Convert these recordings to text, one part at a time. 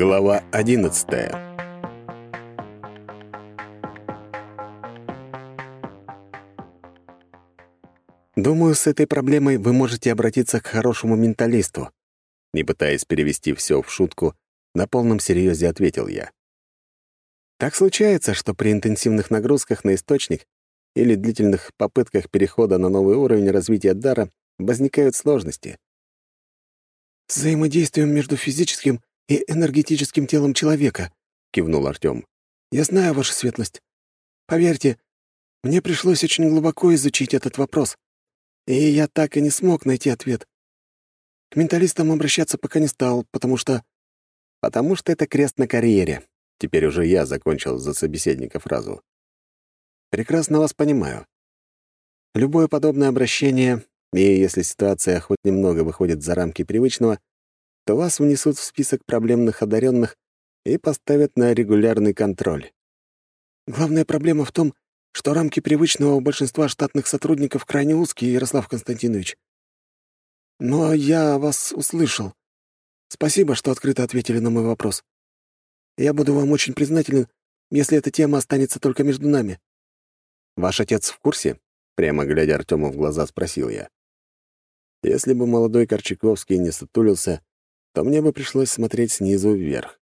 Глава одиннадцатая «Думаю, с этой проблемой вы можете обратиться к хорошему менталисту», не пытаясь перевести все в шутку, на полном серьезе ответил я. Так случается, что при интенсивных нагрузках на источник или длительных попытках перехода на новый уровень развития дара возникают сложности. «С взаимодействием между физическим и энергетическим телом человека», — кивнул Артём. «Я знаю ваша светлость. Поверьте, мне пришлось очень глубоко изучить этот вопрос, и я так и не смог найти ответ. К менталистам обращаться пока не стал, потому что... Потому что это крест на карьере. Теперь уже я закончил за собеседника фразу. Прекрасно вас понимаю. Любое подобное обращение, и если ситуация хоть немного выходит за рамки привычного, то вас внесут в список проблемных одаренных и поставят на регулярный контроль. Главная проблема в том, что рамки привычного у большинства штатных сотрудников крайне узкие, Ярослав Константинович. Но я вас услышал. Спасибо, что открыто ответили на мой вопрос. Я буду вам очень признателен, если эта тема останется только между нами. Ваш отец в курсе? Прямо глядя Артему в глаза, спросил я. Если бы молодой Корчаковский не сутулился, то мне бы пришлось смотреть снизу вверх.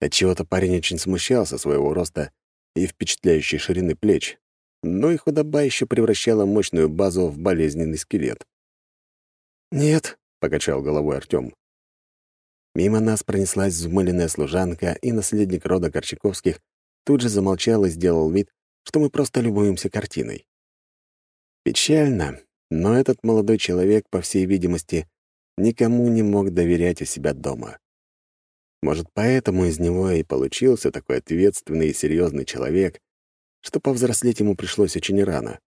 Отчего-то парень очень смущался своего роста и впечатляющей ширины плеч, но и худоба еще превращала мощную базу в болезненный скелет. «Нет», — покачал головой Артём. Мимо нас пронеслась взмыленная служанка, и наследник рода Корчаковских тут же замолчал и сделал вид, что мы просто любуемся картиной. Печально, но этот молодой человек, по всей видимости, никому не мог доверять у себя дома. Может, поэтому из него и получился такой ответственный и серьезный человек, что повзрослеть ему пришлось очень рано.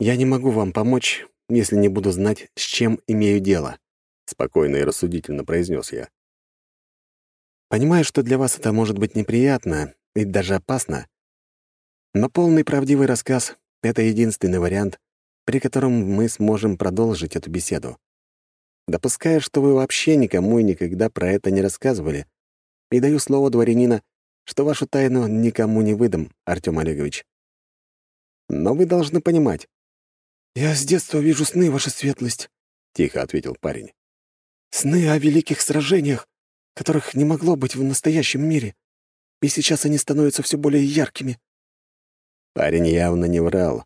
«Я не могу вам помочь, если не буду знать, с чем имею дело», — спокойно и рассудительно произнес я. «Понимаю, что для вас это может быть неприятно и даже опасно, но полный правдивый рассказ — это единственный вариант, при котором мы сможем продолжить эту беседу. Допускаю, что вы вообще никому и никогда про это не рассказывали, и даю слово дворянина, что вашу тайну никому не выдам, Артём Олегович. Но вы должны понимать. «Я с детства вижу сны, ваша светлость», — тихо ответил парень. «Сны о великих сражениях, которых не могло быть в настоящем мире, и сейчас они становятся все более яркими». Парень явно не врал,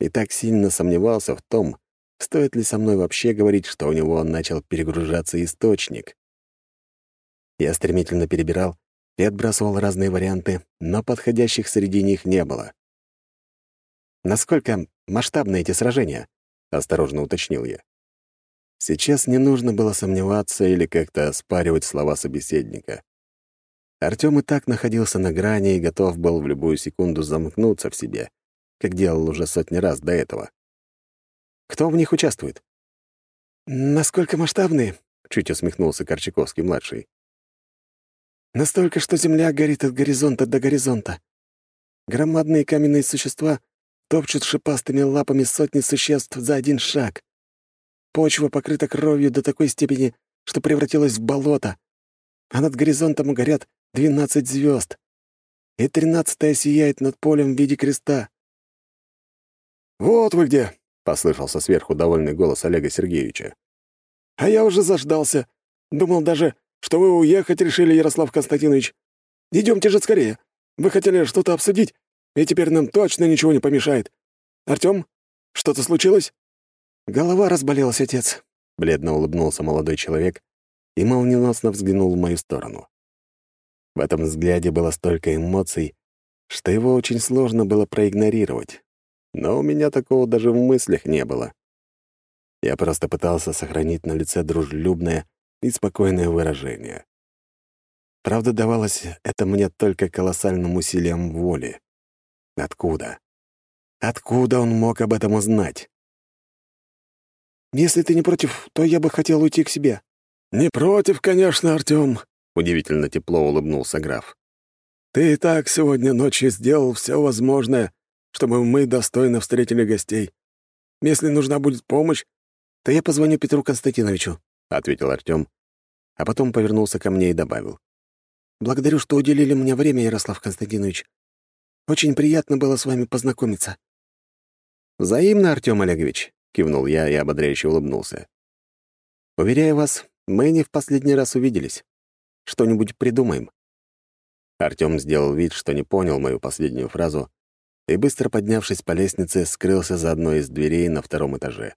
и так сильно сомневался в том, стоит ли со мной вообще говорить, что у него начал перегружаться источник. Я стремительно перебирал и отбрасывал разные варианты, но подходящих среди них не было. «Насколько масштабны эти сражения?» — осторожно уточнил я. Сейчас не нужно было сомневаться или как-то оспаривать слова собеседника. Артём и так находился на грани и готов был в любую секунду замкнуться в себе — как делал уже сотни раз до этого. Кто в них участвует? «Насколько масштабные?» — чуть усмехнулся Корчаковский-младший. «Настолько, что Земля горит от горизонта до горизонта. Громадные каменные существа топчут шипастыми лапами сотни существ за один шаг. Почва покрыта кровью до такой степени, что превратилась в болото, а над горизонтом горят двенадцать звезд, и тринадцатая сияет над полем в виде креста. «Вот вы где!» — послышался сверху довольный голос Олега Сергеевича. «А я уже заждался. Думал даже, что вы уехать решили, Ярослав Константинович. Идемте же скорее. Вы хотели что-то обсудить, и теперь нам точно ничего не помешает. Артём, что-то случилось?» «Голова разболелась, отец», — бледно улыбнулся молодой человек и молниеносно взглянул в мою сторону. В этом взгляде было столько эмоций, что его очень сложно было проигнорировать но у меня такого даже в мыслях не было. Я просто пытался сохранить на лице дружелюбное и спокойное выражение. Правда, давалось это мне только колоссальным усилием воли. Откуда? Откуда он мог об этом узнать? «Если ты не против, то я бы хотел уйти к себе». «Не против, конечно, Артём», — удивительно тепло улыбнулся граф. «Ты и так сегодня ночью сделал все возможное, чтобы мы достойно встретили гостей. Если нужна будет помощь, то я позвоню Петру Константиновичу», — ответил Артём, а потом повернулся ко мне и добавил. «Благодарю, что уделили мне время, Ярослав Константинович. Очень приятно было с вами познакомиться». «Взаимно, Артём Олегович», — кивнул я и ободряюще улыбнулся. «Уверяю вас, мы не в последний раз увиделись. Что-нибудь придумаем». Артём сделал вид, что не понял мою последнюю фразу, и, быстро поднявшись по лестнице, скрылся за одной из дверей на втором этаже.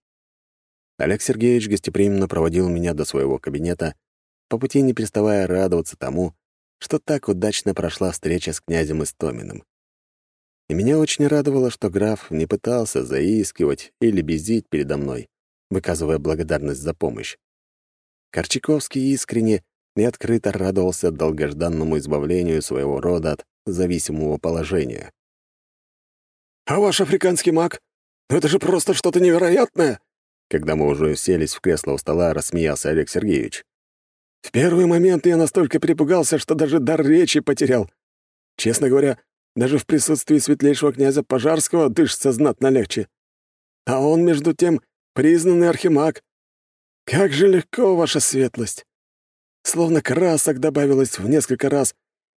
Олег Сергеевич гостеприимно проводил меня до своего кабинета, по пути не переставая радоваться тому, что так удачно прошла встреча с князем Истоминым. И меня очень радовало, что граф не пытался заискивать или безить передо мной, выказывая благодарность за помощь. Корчаковский искренне и открыто радовался долгожданному избавлению своего рода от зависимого положения. «А ваш африканский маг? Это же просто что-то невероятное!» Когда мы уже селись в кресло у стола, рассмеялся Олег Сергеевич. «В первый момент я настолько перепугался, что даже дар речи потерял. Честно говоря, даже в присутствии светлейшего князя Пожарского дышится знатно легче. А он, между тем, признанный архимаг. Как же легко, ваша светлость! Словно красок добавилось в несколько раз,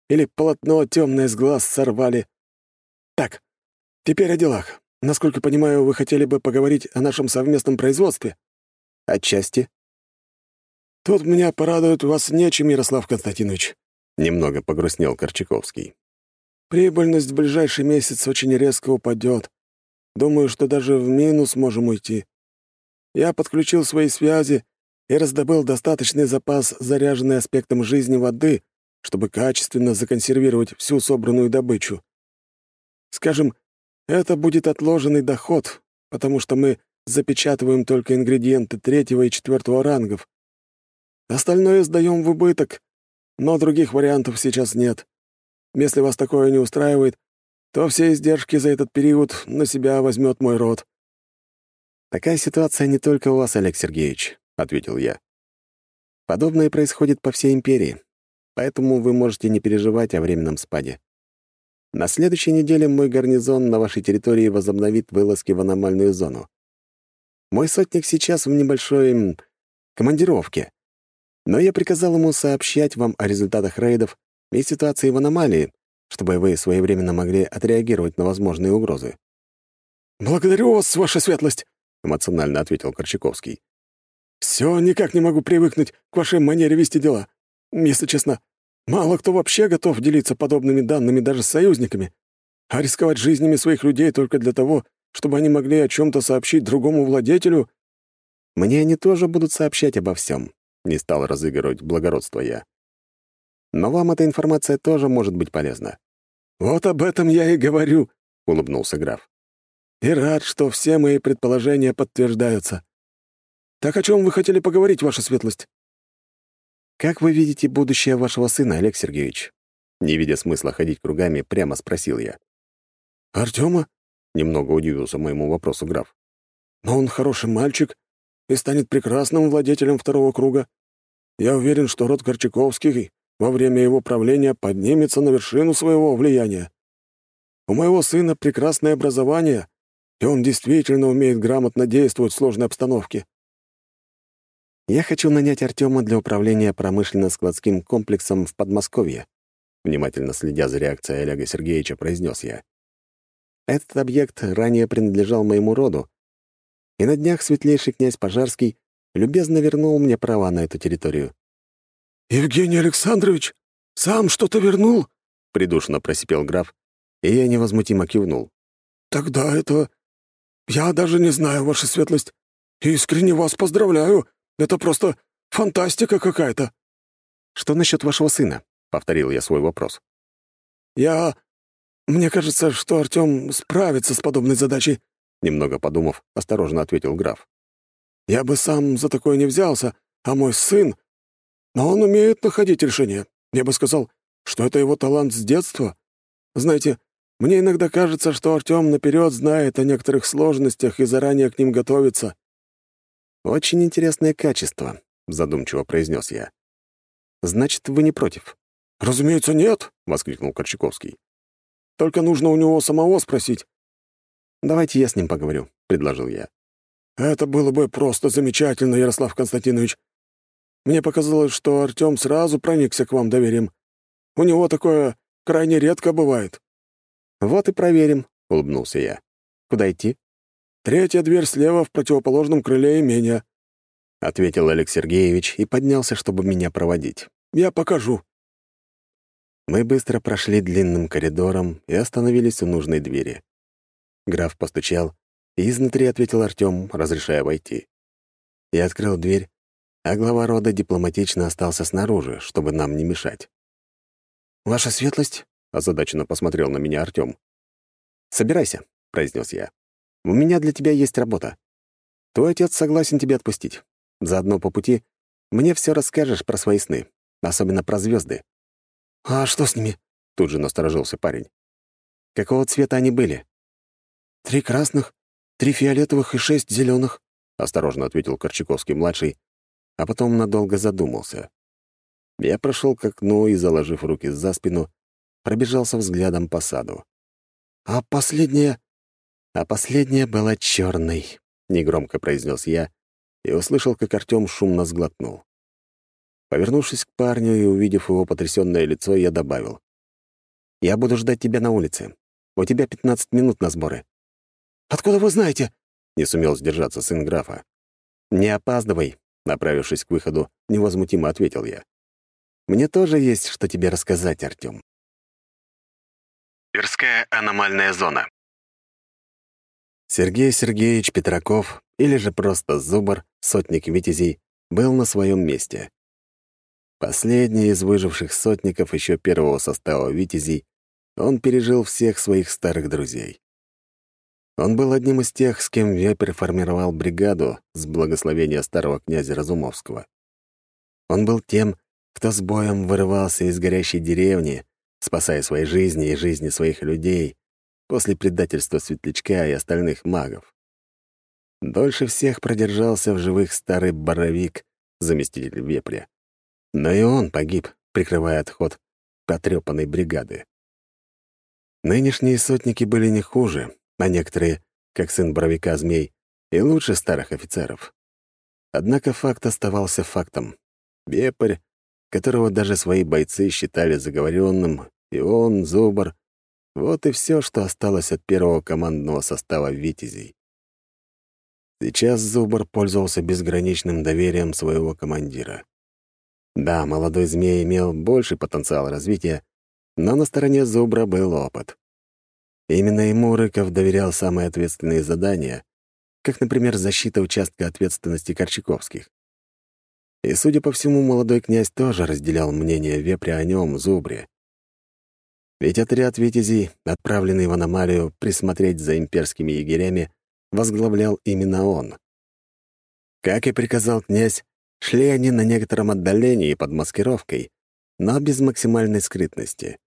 или полотно темное с глаз сорвали. Так, теперь о делах. Насколько понимаю, вы хотели бы поговорить о нашем совместном производстве? Отчасти. Тут меня порадует вас нечем, Ярослав Константинович. Немного погрустнел Корчаковский. Прибыльность в ближайший месяц очень резко упадет. Думаю, что даже в минус можем уйти. Я подключил свои связи и раздобыл достаточный запас заряженной аспектом жизни воды, чтобы качественно законсервировать всю собранную добычу. Скажем, это будет отложенный доход, потому что мы запечатываем только ингредиенты третьего и четвертого рангов. Остальное сдаем в убыток, но других вариантов сейчас нет. Если вас такое не устраивает, то все издержки за этот период на себя возьмет мой род». «Такая ситуация не только у вас, Олег Сергеевич», — ответил я. «Подобное происходит по всей империи, поэтому вы можете не переживать о временном спаде. На следующей неделе мой гарнизон на вашей территории возобновит вылазки в аномальную зону. Мой сотник сейчас в небольшой командировке, но я приказал ему сообщать вам о результатах рейдов и ситуации в аномалии, чтобы вы своевременно могли отреагировать на возможные угрозы». «Благодарю вас, ваша светлость», — эмоционально ответил Корчаковский. «Все никак не могу привыкнуть к вашей манере вести дела. Если честно, Мало кто вообще готов делиться подобными данными даже с союзниками, а рисковать жизнями своих людей только для того, чтобы они могли о чем то сообщить другому владетелю. Мне они тоже будут сообщать обо всем. не стал разыгрывать благородство я. Но вам эта информация тоже может быть полезна. «Вот об этом я и говорю», — улыбнулся граф. «И рад, что все мои предположения подтверждаются. Так о чем вы хотели поговорить, ваша светлость?» «Как вы видите будущее вашего сына, Олег Сергеевич?» Не видя смысла ходить кругами, прямо спросил я. «Артема?» — немного удивился моему вопросу граф. «Но он хороший мальчик и станет прекрасным владетелем второго круга. Я уверен, что род Корчаковских во время его правления поднимется на вершину своего влияния. У моего сына прекрасное образование, и он действительно умеет грамотно действовать в сложной обстановке. Я хочу нанять Артема для управления промышленно-складским комплексом в Подмосковье. Внимательно следя за реакцией Олега Сергеевича, произнес я. Этот объект ранее принадлежал моему роду, и на днях светлейший князь Пожарский любезно вернул мне права на эту территорию. «Евгений Александрович, сам что-то вернул?» — придушенно просипел граф, и я невозмутимо кивнул. «Тогда это... Я даже не знаю, ваша светлость. Искренне вас поздравляю. Это просто фантастика какая-то». «Что насчет вашего сына?» — повторил я свой вопрос. «Я... Мне кажется, что Артём справится с подобной задачей», — немного подумав, осторожно ответил граф. «Я бы сам за такое не взялся, а мой сын... Но он умеет находить решения. Я бы сказал, что это его талант с детства. Знаете, мне иногда кажется, что Артём наперед знает о некоторых сложностях и заранее к ним готовится. «Очень интересное качество», — задумчиво произнес я. «Значит, вы не против?» «Разумеется, нет», — воскликнул Корчаковский. «Только нужно у него самого спросить. Давайте я с ним поговорю», — предложил я. «Это было бы просто замечательно, Ярослав Константинович. Мне показалось, что Артём сразу проникся к вам доверием. У него такое крайне редко бывает». «Вот и проверим», — улыбнулся я. «Куда идти?» «Третья дверь слева в противоположном крыле имения», — ответил Олег Сергеевич и поднялся, чтобы меня проводить. «Я покажу». Мы быстро прошли длинным коридором и остановились у нужной двери. Граф постучал, и изнутри ответил Артём, разрешая войти. Я открыл дверь, а глава рода дипломатично остался снаружи, чтобы нам не мешать. «Ваша светлость?» — озадаченно посмотрел на меня Артём. «Собирайся», — произнес я. «У меня для тебя есть работа. Твой отец согласен тебя отпустить. Заодно по пути мне все расскажешь про свои сны, особенно про звезды. «А что с ними?» — тут же насторожился парень. «Какого цвета они были?» «Три красных, три фиолетовых и шесть зеленых», — осторожно ответил Корчаковский-младший, а потом надолго задумался. Я прошел к окну и, заложив руки за спину, пробежался взглядом по саду. «А последняя...» «А последняя была черной», — негромко произнес я и услышал, как Артем шумно сглотнул. Повернувшись к парню и увидев его потрясенное лицо, я добавил. «Я буду ждать тебя на улице. У тебя 15 минут на сборы». «Откуда вы знаете?» — не сумел сдержаться сын графа. «Не опаздывай», — направившись к выходу, невозмутимо ответил я. «Мне тоже есть что тебе рассказать, Артём». Тверская аномальная зона. Сергей Сергеевич Петраков, или же просто Зубр, сотник Витязей, был на своем месте. Последний из выживших сотников еще первого состава «Витязей», он пережил всех своих старых друзей. Он был одним из тех, с кем Вепрь формировал бригаду с благословения старого князя Разумовского. Он был тем, кто с боем вырывался из горящей деревни, спасая свои жизни и жизни своих людей после предательства Светлячка и остальных магов. Дольше всех продержался в живых старый Боровик, заместитель Вепря. Но и он погиб, прикрывая отход потрепанной бригады. Нынешние сотники были не хуже, а некоторые, как сын Боровика Змей, и лучше старых офицеров. Однако факт оставался фактом. Вепрь, которого даже свои бойцы считали заговоренным, и он, Зубр — вот и все, что осталось от первого командного состава «Витязей». Сейчас Зубр пользовался безграничным доверием своего командира. Да, молодой змей имел больший потенциал развития, но на стороне Зубра был опыт. Именно ему Рыков доверял самые ответственные задания, как, например, защита участка ответственности Корчаковских. И, судя по всему, молодой князь тоже разделял мнение Вепря о нем, Зубре. Ведь отряд витязей, отправленный в аномалию присмотреть за имперскими егерями, возглавлял именно он. Как и приказал князь, Шли они на некотором отдалении под маскировкой, но без максимальной скрытности.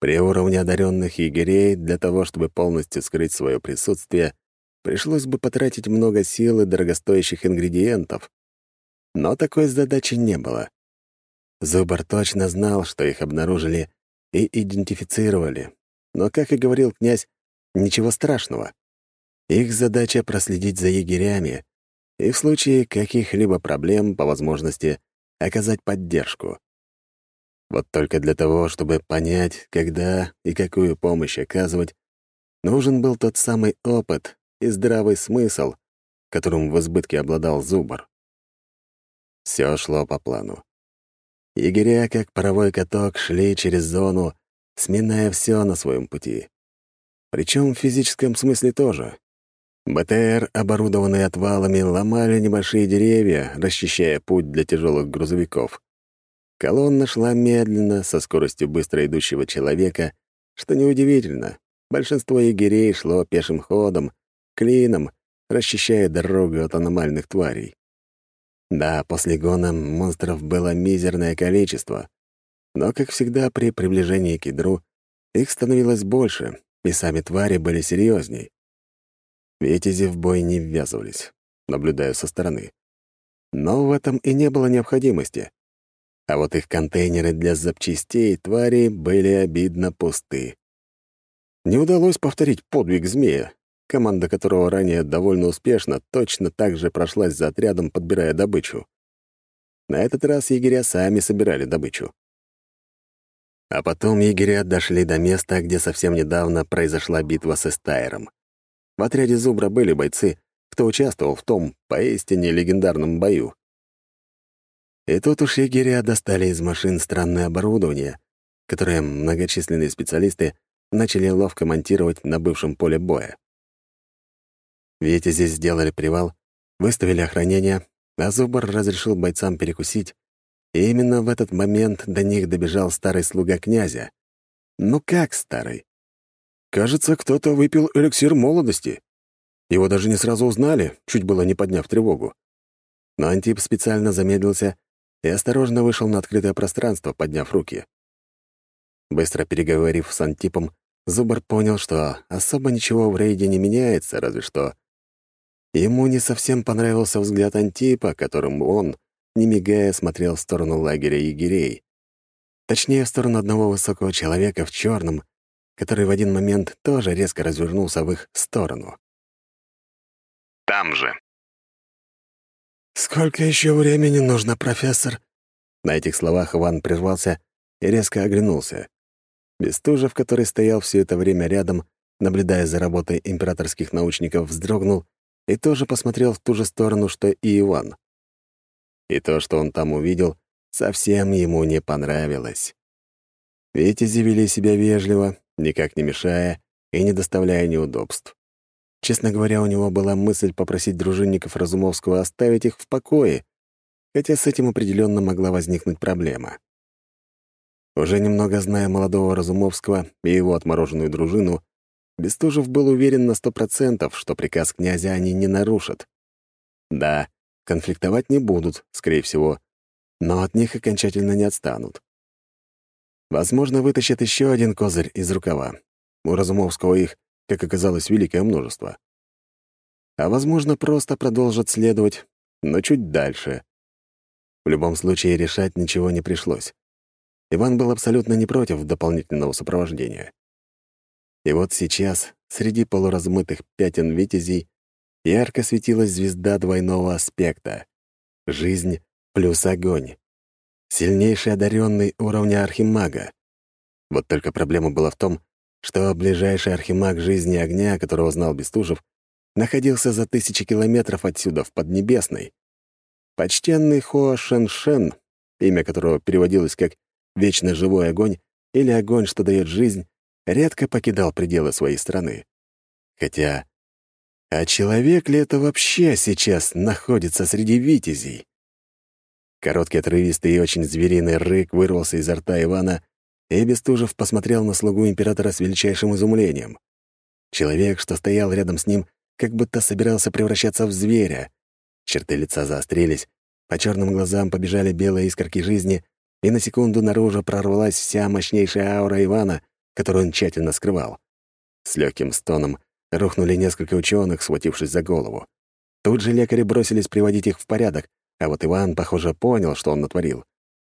При уровне одаренных егерей для того, чтобы полностью скрыть свое присутствие, пришлось бы потратить много сил и дорогостоящих ингредиентов. Но такой задачи не было. Зубар точно знал, что их обнаружили и идентифицировали. Но, как и говорил князь, ничего страшного. Их задача — проследить за егерями, и в случае каких-либо проблем, по возможности, оказать поддержку. Вот только для того, чтобы понять, когда и какую помощь оказывать, нужен был тот самый опыт и здравый смысл, которым в избытке обладал Зубр. Все шло по плану. Егеря, как паровой каток, шли через зону, сминая все на своем пути. Причем в физическом смысле тоже. БТР, оборудованные отвалами, ломали небольшие деревья, расчищая путь для тяжелых грузовиков. Колонна шла медленно, со скоростью быстро идущего человека, что неудивительно. Большинство егерей шло пешим ходом, клином, расчищая дорогу от аномальных тварей. Да, после гона монстров было мизерное количество, но, как всегда, при приближении к ядру их становилось больше, и сами твари были серьезней. Витязи в бой не ввязывались, наблюдая со стороны. Но в этом и не было необходимости. А вот их контейнеры для запчастей твари были обидно пусты. Не удалось повторить подвиг змея, команда которого ранее довольно успешно точно так же прошлась за отрядом, подбирая добычу. На этот раз егеря сами собирали добычу. А потом егеря дошли до места, где совсем недавно произошла битва с Эстайром. В отряде Зубра были бойцы, кто участвовал в том поистине легендарном бою. И тут уж егеря достали из машин странное оборудование, которое многочисленные специалисты начали ловко монтировать на бывшем поле боя. Витязи сделали привал, выставили охранение, а Зубар разрешил бойцам перекусить, и именно в этот момент до них добежал старый слуга князя. Ну как старый? Кажется, кто-то выпил эликсир молодости. Его даже не сразу узнали, чуть было не подняв тревогу. Но Антип специально замедлился и осторожно вышел на открытое пространство, подняв руки. Быстро переговорив с Антипом, Зубар понял, что особо ничего в рейде не меняется, разве что Ему не совсем понравился взгляд Антипа, которым он, не мигая, смотрел в сторону лагеря егерей. Точнее, в сторону одного высокого человека в черном, который в один момент тоже резко развернулся в их сторону. «Там же». «Сколько еще времени нужно, профессор?» На этих словах Иван прервался и резко оглянулся. Бестужев, который стоял все это время рядом, наблюдая за работой императорских научников, вздрогнул и тоже посмотрел в ту же сторону, что и Иван. И то, что он там увидел, совсем ему не понравилось. Витязи вели себя вежливо, никак не мешая и не доставляя неудобств. Честно говоря, у него была мысль попросить дружинников Разумовского оставить их в покое, хотя с этим определенно могла возникнуть проблема. Уже немного зная молодого Разумовского и его отмороженную дружину, Бестужев был уверен на сто процентов, что приказ князя они не нарушат. Да, конфликтовать не будут, скорее всего, но от них окончательно не отстанут. Возможно, вытащат еще один козырь из рукава. У Разумовского их, как оказалось, великое множество. А возможно, просто продолжат следовать, но чуть дальше. В любом случае, решать ничего не пришлось. Иван был абсолютно не против дополнительного сопровождения. И вот сейчас, среди полуразмытых пятен витязей, ярко светилась звезда двойного аспекта — жизнь плюс огонь. Сильнейший одаренный уровня архимага. Вот только проблема была в том, что ближайший архимаг жизни огня, которого знал Бестужев, находился за тысячи километров отсюда, в Поднебесной. Почтенный Хо Шен Шен, имя которого переводилось как «вечно живой огонь» или «огонь, что дает жизнь», редко покидал пределы своей страны. Хотя, а человек ли это вообще сейчас находится среди витязей? Короткий отрывистый и очень звериный рык вырвался изо рта Ивана, и Бестужев посмотрел на слугу императора с величайшим изумлением. Человек, что стоял рядом с ним, как будто собирался превращаться в зверя. Черты лица заострились, по черным глазам побежали белые искорки жизни, и на секунду наружу прорвалась вся мощнейшая аура Ивана, которую он тщательно скрывал. С легким стоном рухнули несколько ученых, схватившись за голову. Тут же лекари бросились приводить их в порядок, а вот Иван, похоже, понял, что он натворил.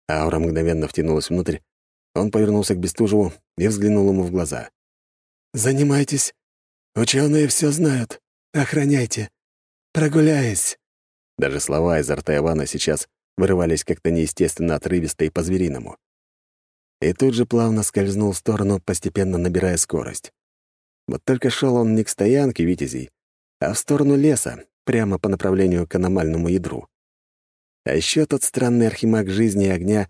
Аура мгновенно втянулась внутрь. Он повернулся к Бестужеву и взглянул ему в глаза. «Занимайтесь. Ученые все знают. Охраняйте. Прогуляясь». Даже слова изо рта Ивана сейчас вырывались как-то неестественно отрывисто и по-звериному и тут же плавно скользнул в сторону, постепенно набирая скорость. Вот только шел он не к стоянке Витязей, а в сторону леса, прямо по направлению к аномальному ядру. А еще тот странный архимаг жизни и огня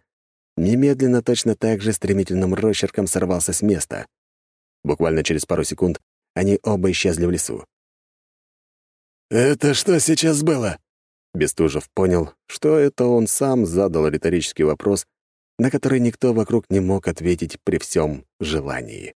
немедленно точно так же стремительным росчерком сорвался с места. Буквально через пару секунд они оба исчезли в лесу. «Это что сейчас было?» Бестужев понял, что это он сам задал риторический вопрос, на который никто вокруг не мог ответить при всем желании.